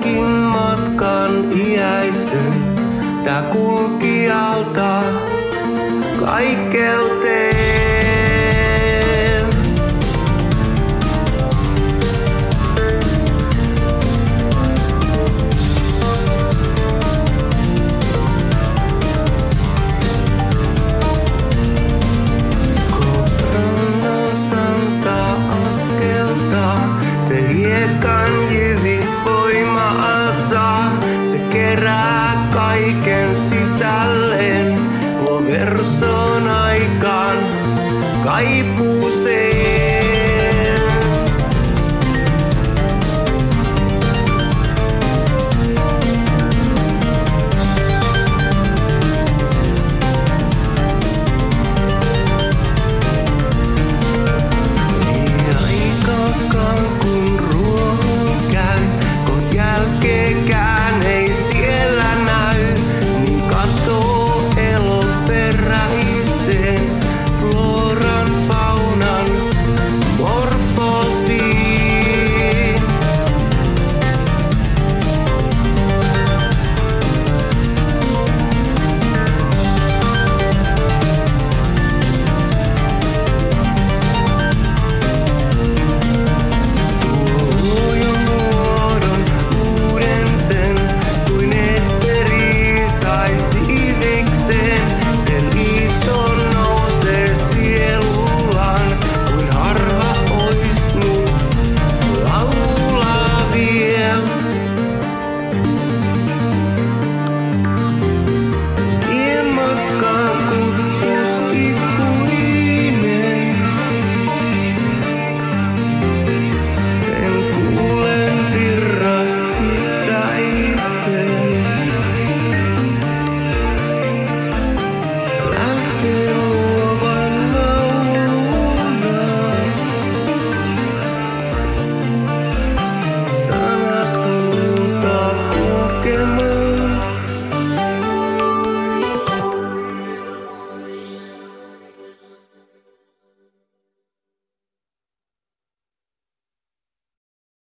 tämänkin matkan iäisen, tää kulkijalta kaikkeuteen. Verson aikaan kaipuuseen.